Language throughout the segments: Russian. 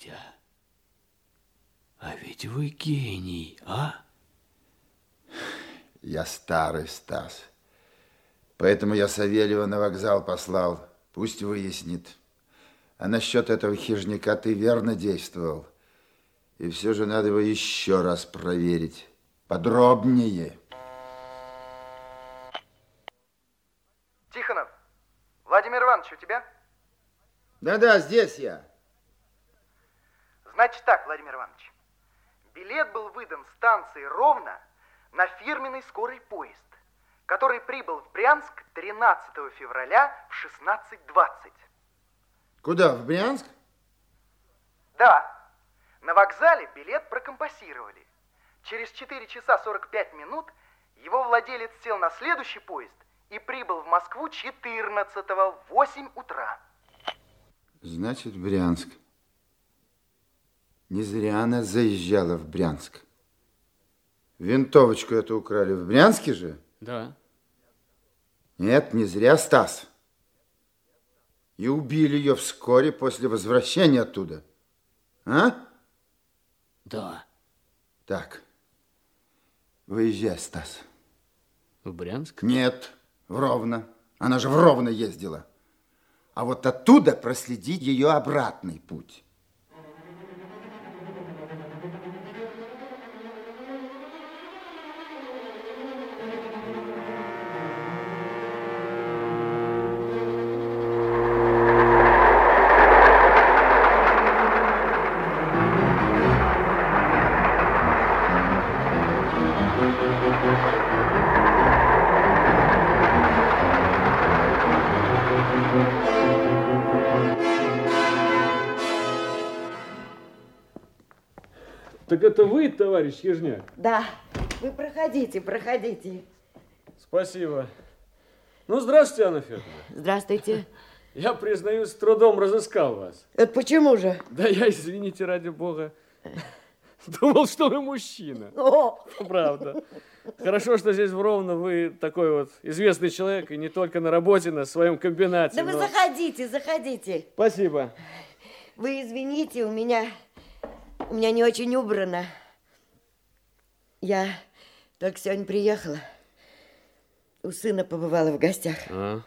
Батя, а ведь вы гений, а? Я старый, Стас. Поэтому я Савельева на вокзал послал. Пусть выяснит. А насчет этого хижника ты верно действовал. И все же надо его еще раз проверить. Подробнее. Тихонов, Владимир Иванович, у тебя? Да-да, здесь я. Значит так, Владимир Иванович. Билет был выдан станции ровно на фирменный скорый поезд, который прибыл в Брянск 13 февраля в 16.20. Куда, в Брянск? Да. На вокзале билет прокомпасировали. Через 4 часа 45 минут его владелец сел на следующий поезд и прибыл в Москву 14 в 8 утра. Значит, Брянск. Не зря она заезжала в Брянск. Винтовочку эту украли в Брянске же? Да. Нет, не зря, Стас. И убили ее вскоре после возвращения оттуда. А? Да. Так. Выезжай, Стас. В Брянск? Нет, в Ровно. Она же в Ровно ездила. А вот оттуда проследить ее обратный путь. Так это вы, товарищ Ежняк? Да, вы проходите, проходите. Спасибо. Ну, здравствуйте, Анна Федоровна. Здравствуйте. Я, признаюсь, с трудом разыскал вас. Это почему же? Да я, извините, ради бога, думал, что вы мужчина. О! Правда. Хорошо, что здесь в Ровно вы такой вот известный человек, и не только на работе, на своем комбинате. Да вы но- заходите, заходите. Спасибо. Вы извините, у меня, у меня не очень убрано. Я только сегодня приехала. У сына побывала в гостях. А,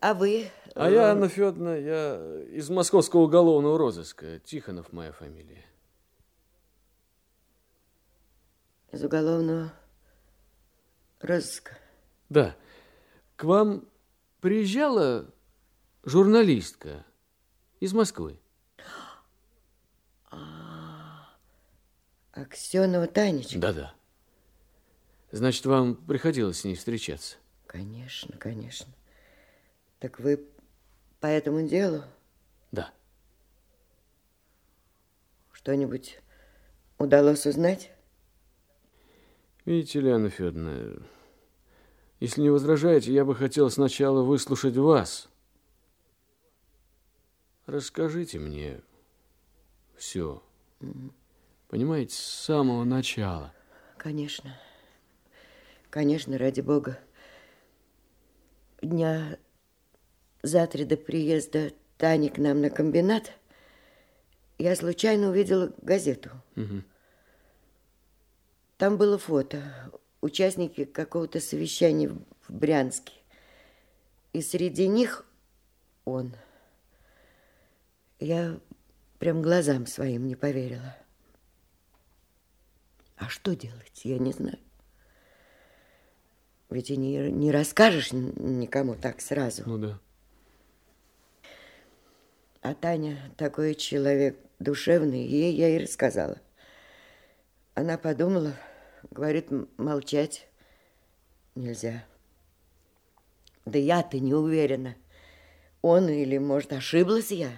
А вы? А я, Анна Федоровна, я из московского уголовного розыска. Тихонов моя фамилия. Из уголовного розыска. Да. К вам приезжала журналистка из Москвы. Аксенова Танечка? Да-да. Значит, вам приходилось с ней встречаться? Конечно, конечно. Так вы по этому делу Да. что-нибудь удалось узнать? Видите ли, Анна Федоровна, если не возражаете, я бы хотел сначала выслушать вас. Расскажите мне все. Понимаете, с самого начала. Конечно. Конечно, ради бога. Дня за три до приезда Тани к нам на комбинат я случайно увидела газету. Мгм. Там было фото. Участники какого-то совещания в Брянске. И среди них он. Я прям глазам своим не поверила. А что делать, я не знаю. Ведь и не, не расскажешь никому так сразу. Ну да. А Таня такой человек душевный, ей я и рассказала. Она подумала, говорит, молчать нельзя. Да я-то не уверена. Он или, может, ошиблась я?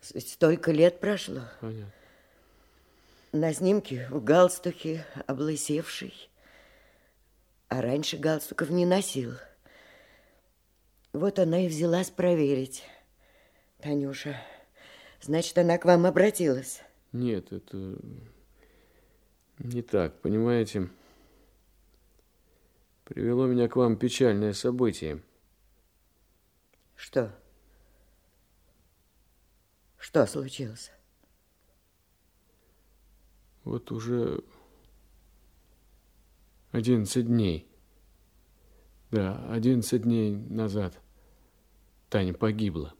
Столько лет прошло. Понятно. На снимке в галстуке облысевший. А раньше галстуков не носил. Вот она и взялась проверить. Танюша, значит, она к вам обратилась. Нет, это не так, понимаете? Привело меня к вам печальное событие. Что? Что случилось? Вот уже 11 дней. Да, 11 дней назад Таня погибла.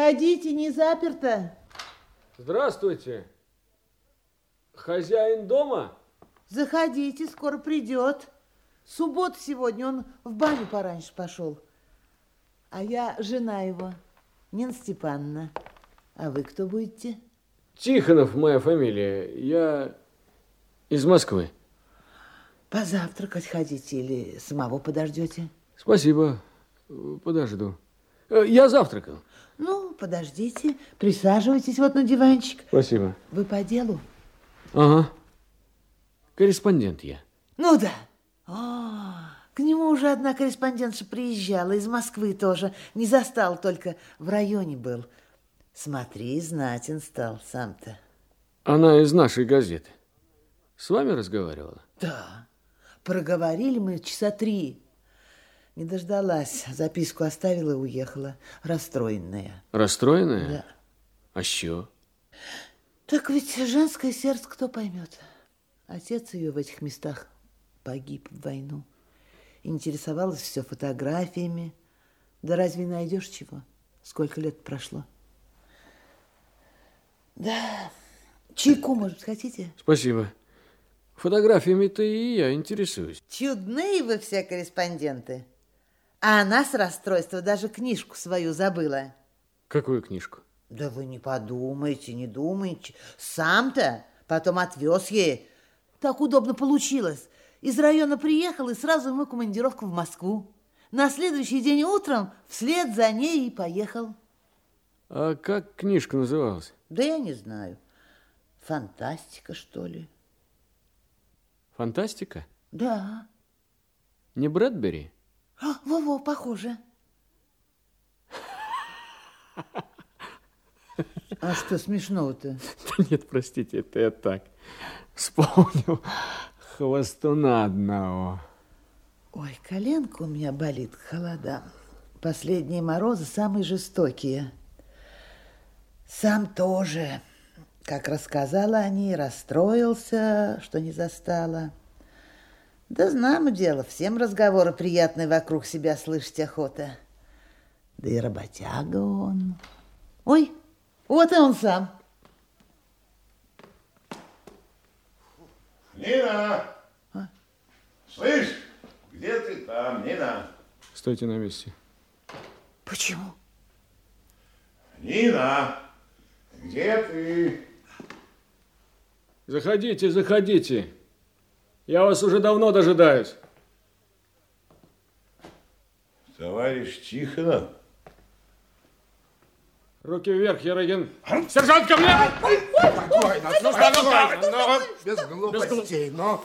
Входите, не заперто. Здравствуйте. Хозяин дома? Заходите, скоро придет. Суббота сегодня, он в баню пораньше пошел. А я жена его, Нина Степановна. А вы кто будете? Тихонов моя фамилия. Я из Москвы. Позавтракать хотите или самого подождете? Спасибо. Подожду. Э, Я завтракал. Ну, подождите, присаживайтесь вот на диванчик. Спасибо. Вы по делу? Ага. Корреспондент я. Ну да. А, к нему уже одна корреспондентша приезжала, из Москвы тоже. Не застал, только в районе был. Смотри, знатен стал сам-то. Она из нашей газеты. С вами разговаривала? Да. Проговорили мы часа три. Не дождалась. Записку оставила и уехала. Расстроенная. Расстроенная? Да. А що? Так ведь женское сердце кто поймет? Отец ее в этих местах погиб в войну. Интересовалась все фотографиями. Да разве найдешь чего? Сколько лет прошло? Да. Чайку, может, хотите? Спасибо. Фотографиями-то и я интересуюсь. Чудные вы все корреспонденты. А она с расстройства даже книжку свою забыла. Какую книжку? Да вы не подумайте, не думайте. Сам-то потом отвез ей. Так удобно получилось. Из района приехал и сразу ему командировку в Москву. На следующий день утром вслед за ней и поехал. А как книжка называлась? Да я не знаю. Фантастика, что ли? Фантастика? Да. Не Брэдбери? А, во-во, похоже. А что смешного-то? Да нет, простите, это я так. Вспомнил хвостуна одного. Ой, коленка у меня болит к холодам. Последние морозы самые жестокие. Сам тоже, как рассказала о ней, расстроился, что не застала. Да знамо дело, всем разговоры приятные вокруг себя слышать охота. Да и работяга он. Ой, вот и он сам. Нина! Слышь, где ты там, Нина? Стойте на месте. Почему? Нина, где ты? Заходите, заходите. Я вас уже давно дожидаюсь. Товарищ Тихонов. Руки вверх, Ерогин. Сержант, ко мне! Спокойно, спокойно, но без глупостей, но...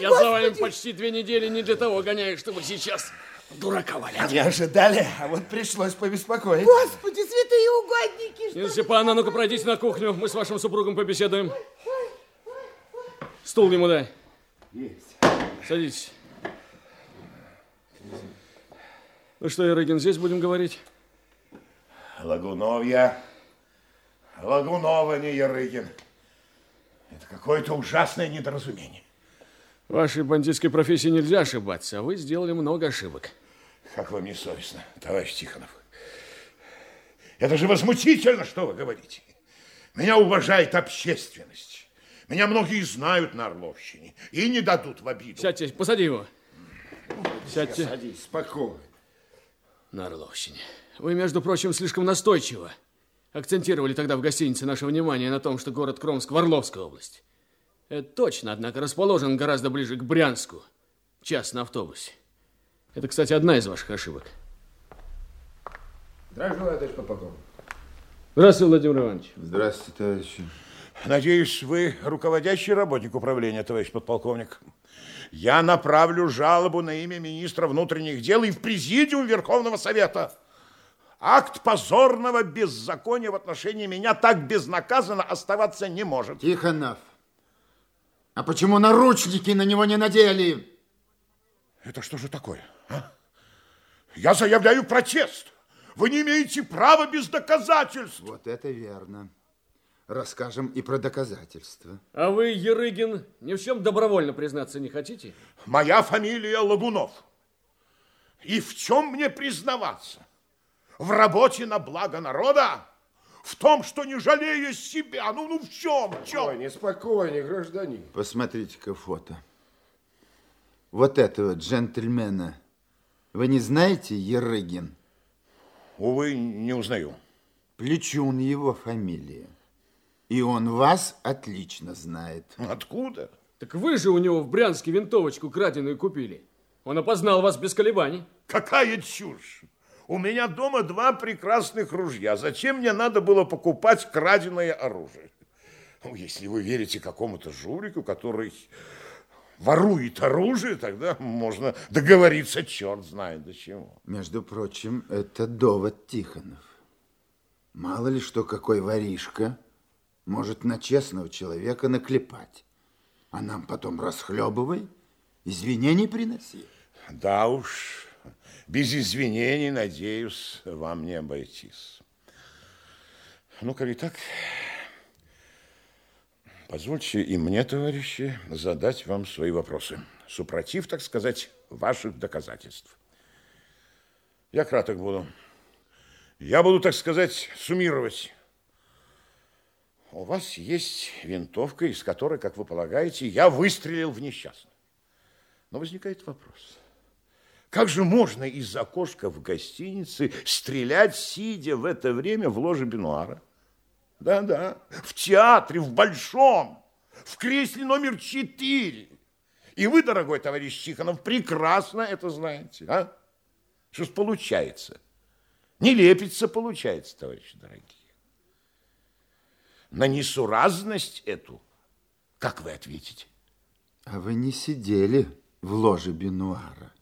Я за вами почти две недели не для того гоняю, чтобы сейчас дурака валять. Не ожидали, а вот пришлось побеспокоить. Господи, святые угодники! Нина Степановна, ну-ка пройдите на кухню. Мы с вашим супругом побеседуем. Стул ему дай. Есть. Садитесь. Ну что, Ерогин, здесь будем говорить? Лагуновья. Лагунова, не Ярыгин. Это какое-то ужасное недоразумение. В вашей бандитской профессии нельзя ошибаться, а вы сделали много ошибок. Как вам не совестно, товарищ Тихонов? Это же возмутительно, что вы говорите. Меня уважает общественность. Меня многие знают на Орловщине и не дадут в обиду. Сядьте, посади его. Сядьте. Садись, спокойно. На Орловщине. Вы, между прочим, слишком настойчиво акцентировали тогда в гостинице наше внимание на том, что город Кромск в Орловской области. Это точно, однако, расположен гораздо ближе к Брянску. Час на автобусе. Это, кстати, одна из ваших ошибок. Здравствуй, товарищ подполковник. Здравствуй, Владимир Иванович. Здравствуйте, товарищи. Надеюсь, вы руководящий работник управления, товарищ подполковник. Я направлю жалобу на имя министра внутренних дел и в президиум Верховного Совета. Акт позорного беззакония в отношении меня так безнаказанно оставаться не может. Тихонов, а почему наручники на него не надели? Это что же такое? А? Я заявляю протест. Вы не имеете права без доказательств. Вот это верно. Расскажем и про доказательства. А вы, Ерыгин, ни в чем добровольно признаться не хотите? Моя фамилия Лагунов. И в чем мне признаваться? В работе на благо народа? В том, что не жалея себя? Ну, ну в чем? В чем? Спокойнее, спокойнее, гражданин. Посмотрите-ка фото. Вот этого джентльмена. Вы не знаете, Ерыгин? Увы, не узнаю. Плечун его фамилия. И он вас отлично знает. Откуда? Так вы же у него в Брянске винтовочку краденую купили. Он опознал вас без колебаний. Какая чушь! У меня дома два прекрасных ружья. Зачем мне надо было покупать краденое оружие? Ну, если вы верите какому-то жулику, который ворует оружие, тогда можно договориться, черт знает до чего. Между прочим, это довод Тихонов. Мало ли что какой воришка может на честного человека наклепать. А нам потом расхлебывай, извинений приноси. Да уж, без извинений, надеюсь, вам не обойтись. Ну, коли так, позвольте и мне, товарищи, задать вам свои вопросы. Супротив, так сказать, ваших доказательств. Я краток буду. Я буду, так сказать, суммировать. У вас есть винтовка, из которой, как вы полагаете, я выстрелил в несчастного. Но возникает вопрос. Как же можно из окошка в гостинице стрелять, сидя в это время в ложе Бенуара? Да-да, в театре, в Большом, в кресле номер четыре. И вы, дорогой товарищ Тихонов, прекрасно это знаете, а? Что ж получается? Не лепится получается, товарищи дорогие. На несуразность эту, как вы ответите? А вы не сидели в ложе Бенуара.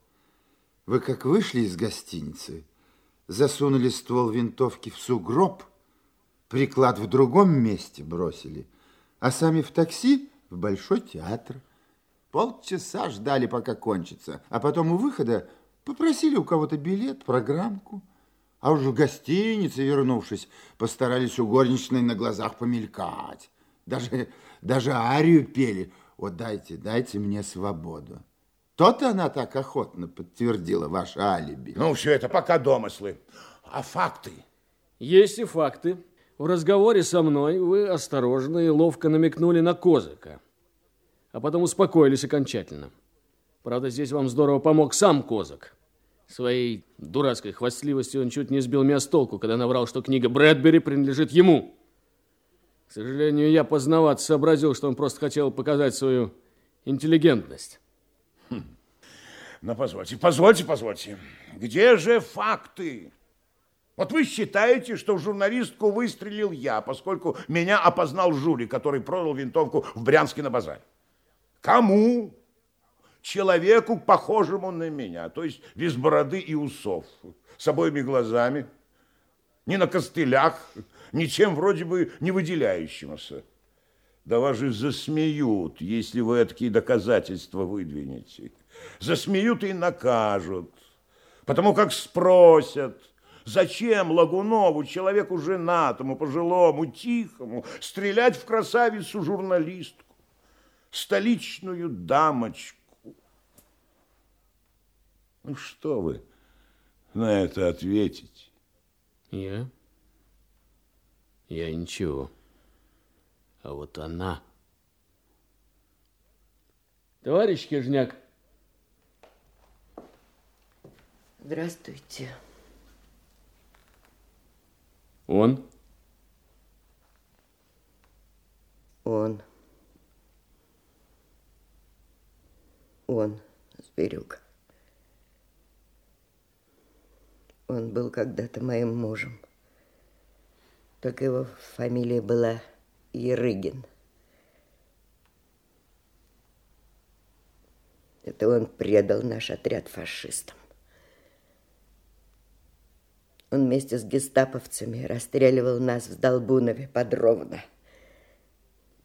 Вы как вышли из гостиницы, засунули ствол винтовки в сугроб, приклад в другом месте бросили, а сами в такси в Большой театр. Полчаса ждали, пока кончится, а потом у выхода попросили у кого-то билет, программку. А уже в гостинице, вернувшись, постарались у горничной на глазах помелькать. Даже, даже арию пели «Вот дайте, дайте мне свободу». То-то она так охотно подтвердила ваше алиби. Ну, все это пока домыслы. А факты? Есть и факты. В разговоре со мной вы осторожно и ловко намекнули на Козыка, а потом успокоились окончательно. Правда, здесь вам здорово помог сам Козак. Своей дурацкой хвастливостью он чуть не сбил меня с толку, когда наврал, что книга Брэдбери принадлежит ему. К сожалению, я поздновато сообразил, что он просто хотел показать свою интеллигентность. Но позвольте, позвольте, позвольте. Где же факты? Вот вы считаете, что в журналистку выстрелил я, поскольку меня опознал Жули, который продал винтовку в Брянске на базаре. Кому? Человеку, похожему на меня, то есть без бороды и усов, с обоими глазами, не на костылях, ничем вроде бы не выделяющимся. Да вас же засмеют, если вы такие доказательства выдвинете засмеют и накажут. Потому как спросят, зачем Лагунову, человеку женатому, пожилому, тихому, стрелять в красавицу-журналистку? столичную дамочку. Ну, что вы на это ответите? Я? Я ничего. А вот она... Товарищ Кижняк. Здравствуйте. Он? Он. Он, зверюга. Он был когда-то моим мужем. Только его фамилия была Ерыгин. Это он предал наш отряд фашистам. Он вместе с гестаповцами расстреливал нас в Долбунове подробно.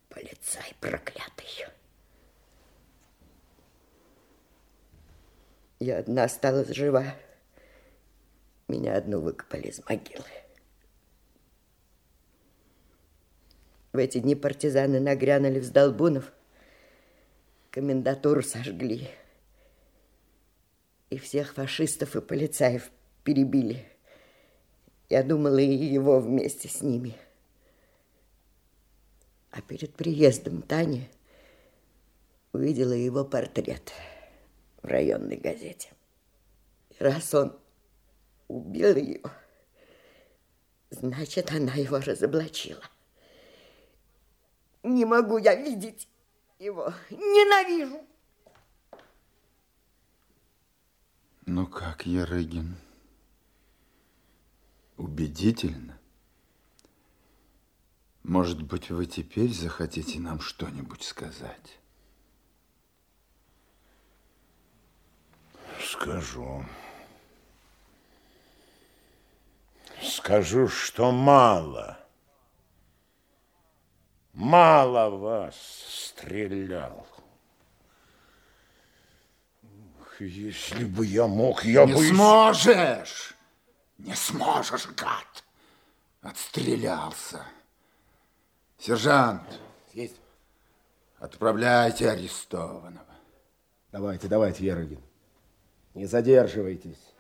Полицай проклятый. Я одна осталась жива. Меня одну выкопали из могилы. В эти дни партизаны нагрянули в Сдолбунов, комендатуру сожгли. И всех фашистов и полицаев перебили. Я думала, и его вместе с ними. А перед приездом Тани увидела его портрет в районной газете. И раз он убил ее, значит, она его разоблачила. Не могу я видеть его. Ненавижу. Ну как, Ярыгин? Убедительно. Может быть, вы теперь захотите нам что-нибудь сказать? Скажу. Скажу, что мало. Мало вас стрелял. Если бы я мог, я Не бы... сможешь! Не сможешь, гад! Отстрелялся. Сержант, Есть. отправляйте арестованного. Давайте, давайте, Ерогин. Не задерживайтесь.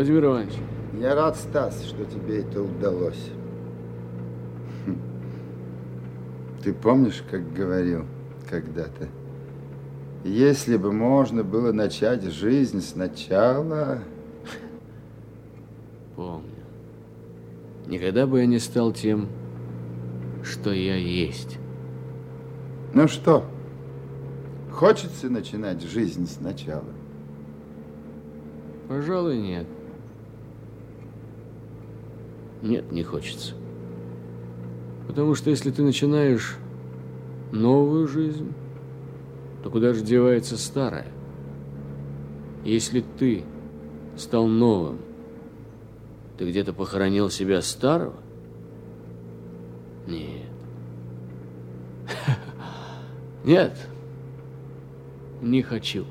Владимир Иванович, Я рад, Стас, что тебе это удалось. Хм. Ты помнишь, как говорил когда-то? Если бы можно было начать жизнь сначала... помню. Никогда бы я не стал тем, что я есть. Ну что, хочется начинать жизнь сначала? Пожалуй, нет. Нет, не хочется. Потому что если ты начинаешь новую жизнь, то куда же девается старая? Если ты стал новым, ты где-то похоронил себя старого? Нет. Нет. Не хочу.